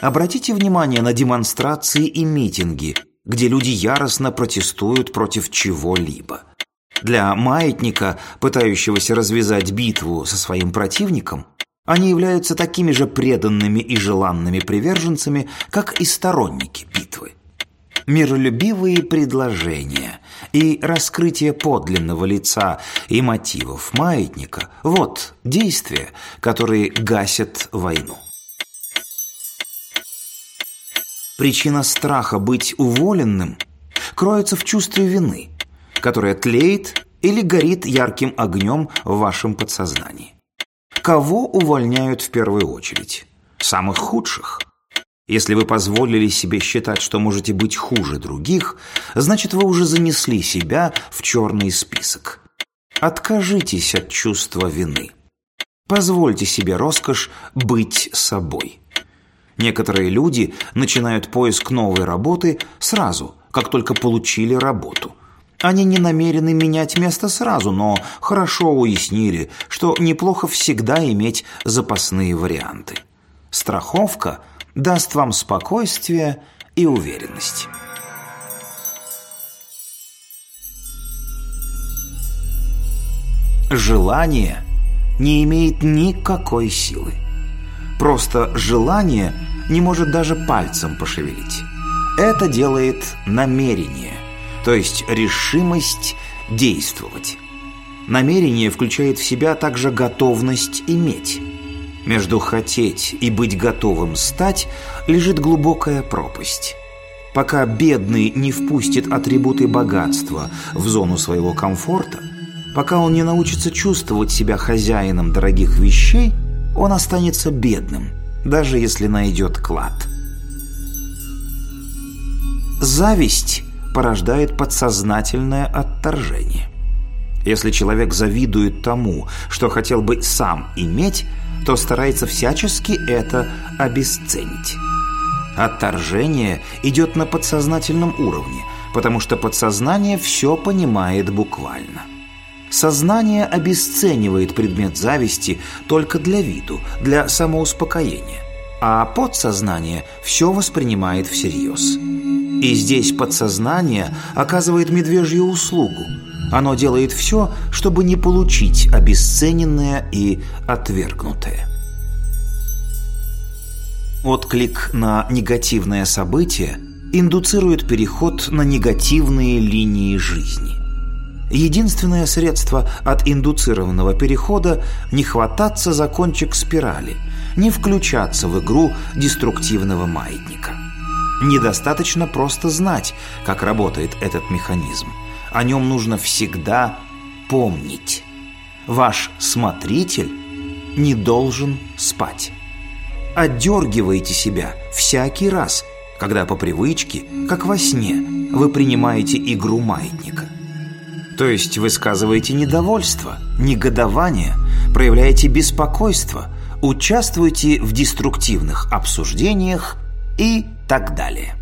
Обратите внимание на демонстрации и митинги, где люди яростно протестуют против чего-либо. Для маятника, пытающегося развязать битву со своим противником, они являются такими же преданными и желанными приверженцами, как и сторонники битвы. Миролюбивые предложения и раскрытие подлинного лица и мотивов маятника – вот действия, которые гасят войну. Причина страха быть уволенным кроется в чувстве вины, которое тлеет или горит ярким огнем в вашем подсознании. Кого увольняют в первую очередь? Самых худших. Если вы позволили себе считать, что можете быть хуже других, значит, вы уже занесли себя в черный список. Откажитесь от чувства вины. Позвольте себе роскошь быть собой. Некоторые люди начинают поиск новой работы сразу, как только получили работу. Они не намерены менять место сразу, но хорошо уяснили, что неплохо всегда иметь запасные варианты. Страховка даст вам спокойствие и уверенность. Желание не имеет никакой силы. Просто желание не может даже пальцем пошевелить. Это делает намерение, то есть решимость действовать. Намерение включает в себя также готовность иметь. Между хотеть и быть готовым стать лежит глубокая пропасть. Пока бедный не впустит атрибуты богатства в зону своего комфорта, пока он не научится чувствовать себя хозяином дорогих вещей – он останется бедным, даже если найдет клад. Зависть порождает подсознательное отторжение. Если человек завидует тому, что хотел бы сам иметь, то старается всячески это обесценить. Отторжение идет на подсознательном уровне, потому что подсознание все понимает буквально – Сознание обесценивает предмет зависти только для виду, для самоуспокоения, а подсознание все воспринимает всерьез. И здесь подсознание оказывает медвежью услугу. Оно делает все, чтобы не получить обесцененное и отвергнутое. Отклик на негативное событие индуцирует переход на негативные линии жизни – Единственное средство от индуцированного перехода – не хвататься за кончик спирали, не включаться в игру деструктивного маятника. Недостаточно просто знать, как работает этот механизм. О нем нужно всегда помнить. Ваш смотритель не должен спать. Отдергивайте себя всякий раз, когда по привычке, как во сне, вы принимаете игру маятника – то есть высказываете недовольство, негодование, проявляете беспокойство, участвуете в деструктивных обсуждениях и так далее.